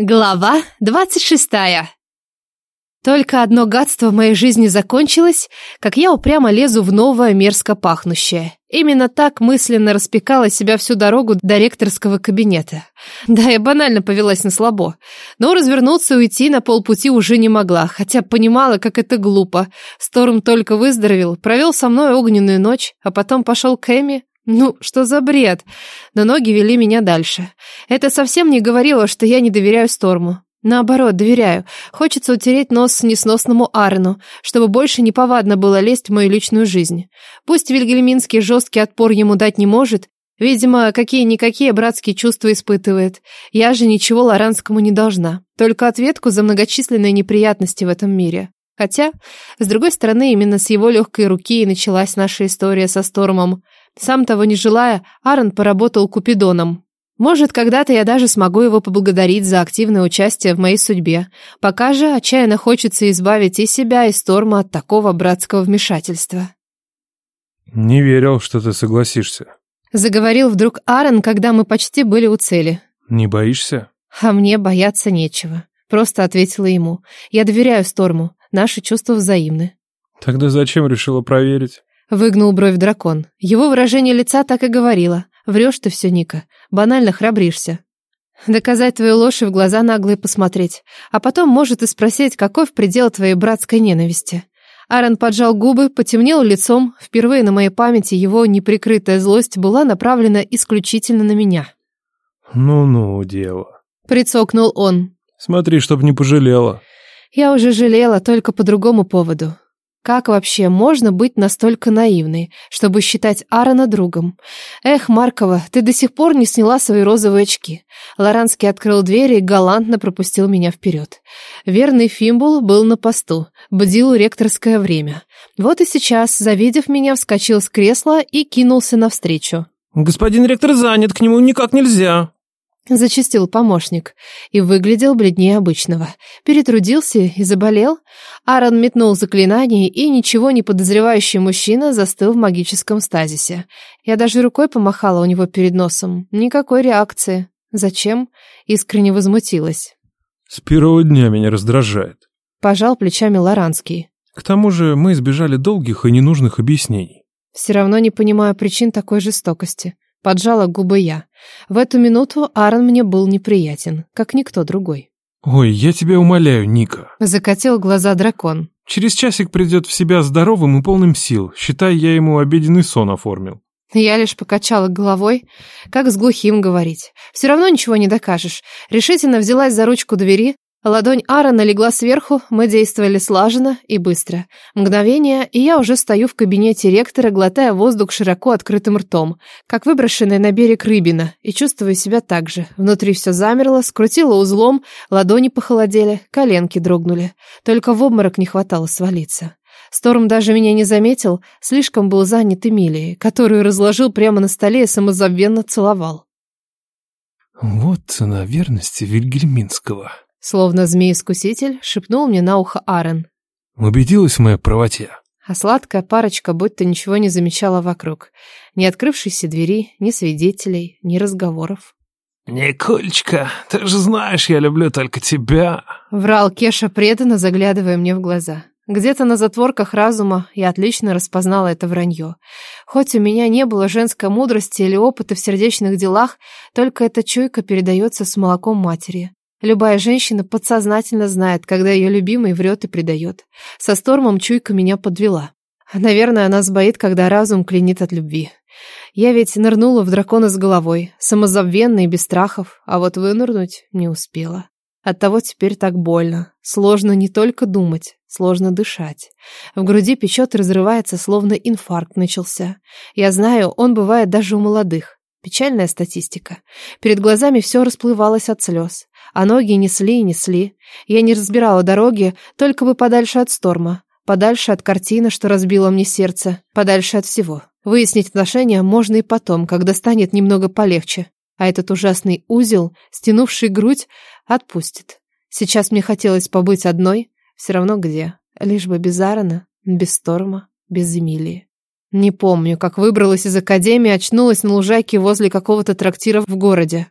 Глава двадцать шестая. Только одно гадство в моей жизни закончилось, как я упрямо лезу в новое мерзко пахнущее. Именно так мысленно распекала себя всю дорогу до ректорского кабинета. Да, я банально повелась на слабо. Но развернуться и уйти на полпути уже не могла, хотя понимала, как это глупо. Сторм только выздоровел, провел со мной огненную ночь, а потом пошел к Эми, ну, что за бред? Но ноги вели меня дальше. Это совсем не говорило, что я не доверяю Сторму. Наоборот, доверяю. Хочется утереть нос несносному Арену, чтобы больше неповадно было лезть в мою личную жизнь. Пусть Вильгельминский жесткий отпор ему дать не может, видимо, какие-никакие братские чувства испытывает. Я же ничего Лоранскому не должна. Только ответку за многочисленные неприятности в этом мире. Хотя, с другой стороны, именно с его легкой руки и началась наша история со Стормом. Сам того не желая, Аарон поработал купидоном. Может, когда-то я даже смогу его поблагодарить за активное участие в моей судьбе. Пока же отчаянно хочется избавить и себя, и Сторма от такого братского вмешательства. «Не верил, что ты согласишься». Заговорил вдруг Аарон, когда мы почти были у цели. «Не боишься?» А мне бояться нечего. Просто ответила ему. Я доверяю Сторму. Наши чувства взаимны. Тогда зачем решила проверить? Выгнул бровь дракон. Его выражение лица так и говорило. Врешь ты все, Ника. Банально храбришься. Доказать твою ложь и в глаза наглые посмотреть. А потом, может, и спросить, какой в предел твоей братской ненависти. Аарон поджал губы, потемнел лицом. Впервые на моей памяти его неприкрытая злость была направлена исключительно на меня. «Ну-ну, дева», — прицокнул он. «Смотри, чтоб не пожалела». Я уже жалела, только по другому поводу. Как вообще можно быть настолько наивной, чтобы считать Аарона другом? Эх, Маркова, ты до сих пор не сняла свои розовые очки. Лоранский открыл дверь и галантно пропустил меня вперед. Верный Фимбул был на посту, бдил ректорское время. Вот и сейчас, завидев меня, вскочил с кресла и кинулся навстречу. «Господин ректор занят, к нему никак нельзя», Зачистил помощник и выглядел бледнее обычного. Перетрудился и заболел. Аарон метнул заклинание, и ничего не подозревающий мужчина застыл в магическом стазисе. Я даже рукой помахала у него перед носом. Никакой реакции. Зачем? Искренне возмутилась. «С первого дня меня раздражает», — пожал плечами Лоранский. «К тому же мы избежали долгих и ненужных объяснений». «Все равно не понимаю причин такой жестокости». Поджала губы я. В эту минуту Аарон мне был неприятен, как никто другой. «Ой, я тебя умоляю, Ника!» Закатил глаза дракон. «Через часик придет в себя здоровым и полным сил. Считай, я ему обеденный сон оформил». Я лишь покачала головой, как с глухим говорить. Все равно ничего не докажешь. Решительно взялась за ручку двери, Ладонь Аарона легла сверху, мы действовали слаженно и быстро. Мгновение, и я уже стою в кабинете ректора, глотая воздух широко открытым ртом, как выброшенная на берег рыбина, и чувствую себя так же. Внутри все замерло, скрутило узлом, ладони похолодели, коленки дрогнули. Только в обморок не хватало свалиться. Сторм даже меня не заметил, слишком был занят Эмилией, которую разложил прямо на столе и самозабвенно целовал. «Вот цена верности Вильгельминского», Словно змей-искуситель, шепнул мне на ухо Аарон. Убедилась в моей правоте. А сладкая парочка будто ничего не замечала вокруг. Ни открывшейся двери, ни свидетелей, ни разговоров. «Николечка, ты же знаешь, я люблю только тебя!» Врал Кеша преданно, заглядывая мне в глаза. Где-то на затворках разума я отлично распознала это вранье. Хоть у меня не было женской мудрости или опыта в сердечных делах, только эта чуйка передается с молоком матери. Любая женщина подсознательно знает, когда ее любимый врет и предает. Со Стормом чуйка меня подвела. Наверное, она сбоит, когда разум клинит от любви. Я ведь нырнула в дракона с головой, самозабвенно и без страхов, а вот вынырнуть не успела. Оттого теперь так больно. Сложно не только думать, сложно дышать. В груди печет и разрывается, словно инфаркт начался. Я знаю, он бывает даже у молодых. Печальная статистика. Перед глазами все расплывалось от слез, а ноги несли и несли. Я не разбирала дороги, только бы подальше от сторма, подальше от картины, что разбила мне сердце, подальше от всего. Выяснить отношения можно и потом, когда станет немного полегче. А этот ужасный узел, стянувший грудь, отпустит. Сейчас мне хотелось побыть одной, все равно где, лишь бы без Аарона, без Сторма, без Эмилии. Не помню, как выбралась из академии, очнулась на лужайке возле какого-то трактира в городе.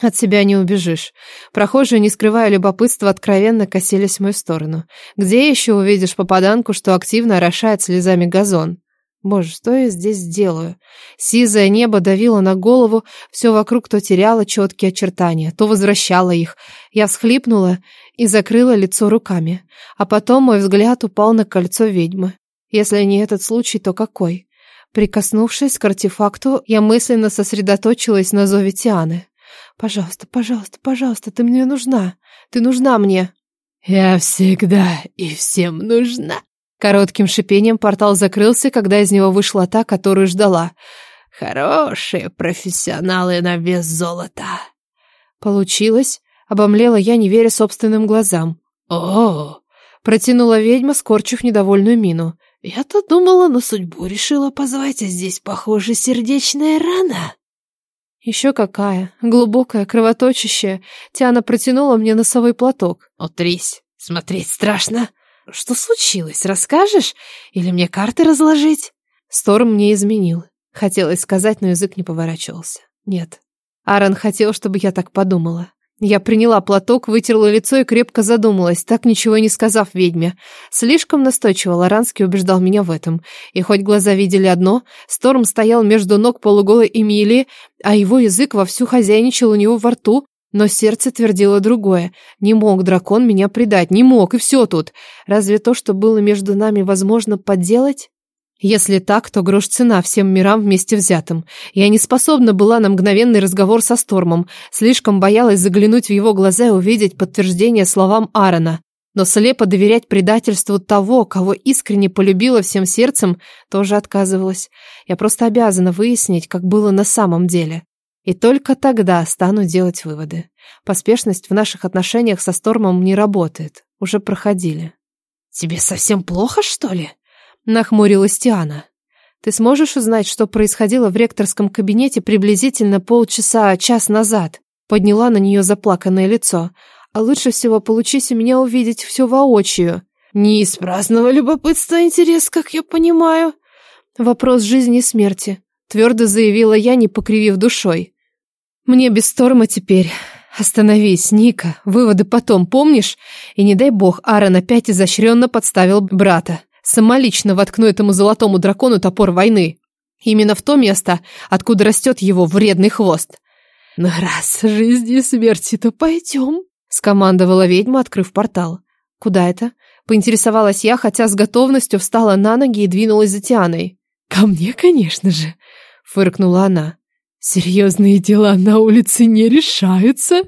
От себя не убежишь. Прохожие, не скрывая любопытства, откровенно косились в мою сторону. Где еще увидишь попаданку, что активно орошает слезами газон? Боже, что я здесь делаю? Сизое небо давило на голову, все вокруг то теряло четкие очертания, то возвращало их. Я всхлипнула и закрыла лицо руками. А потом мой взгляд упал на кольцо ведьмы. Если не этот случай, то какой? Прикоснувшись к артефакту, я мысленно сосредоточилась на зове Тианы. «Пожалуйста, пожалуйста, пожалуйста, ты мне нужна. Ты нужна мне». «Я всегда и всем нужна». Коротким шипением портал закрылся, когда из него вышла та, которую ждала. «Хорошие профессионалы на вес золота». Получилось. Обомлела я, не веря собственным глазам. «О!» — протянула ведьма, скорчив недовольную мину. «Я-то думала, на судьбу решила позвать, а здесь, похоже, сердечная рана». Еще какая, глубокая, кровоточащая. Тиана протянула мне носовой платок. «Утрись, смотреть страшно. Что случилось, расскажешь? Или мне карты разложить?» Сторм мне изменил. Хотелось сказать, но язык не поворачивался. Нет. Аарон хотел, чтобы я так подумала. Я приняла платок, вытерла лицо и крепко задумалась, так ничего и не сказав ведьме. Слишком настойчиво Лоранский убеждал меня в этом. И хоть глаза видели одно, Сторм стоял между ног полуголой Эмилии, а его язык вовсю хозяйничал у него во рту, но сердце твердило другое. Не мог дракон меня предать, не мог, и все тут. Разве то, что было между нами, возможно подделать? Если так, то грош цена всем мирам вместе взятым. Я не способна была на мгновенный разговор со Стормом, слишком боялась заглянуть в его глаза и увидеть подтверждение словам Аарона. Но слепо доверять предательству того, кого искренне полюбила всем сердцем, тоже отказывалась. Я просто обязана выяснить, как было на самом деле. И только тогда стану делать выводы. Поспешность в наших отношениях со Стормом не работает. Уже проходили. «Тебе совсем плохо, что ли?» Нахмурилась Тиана. Ты сможешь узнать, что происходило в ректорском кабинете приблизительно полчаса-час назад? Подняла на нее заплаканное лицо. А лучше всего получись у меня увидеть все воочию. Не из праздного любопытства интерес, как я понимаю. Вопрос жизни и смерти, твердо заявила я, не покривив душой. Мне без Торма теперь. Остановись, Ника, выводы потом, помнишь? И не дай бог, Аарон опять изощренно подставил брата самолично воткну этому золотому дракону топор войны. Именно в то место, откуда растет его вредный хвост. «Ну раз жизни и смерти, то пойдем», — скомандовала ведьма, открыв портал. «Куда это?» — поинтересовалась я, хотя с готовностью встала на ноги и двинулась за Тианой. «Ко мне, конечно же», — фыркнула она. «Серьезные дела на улице не решаются».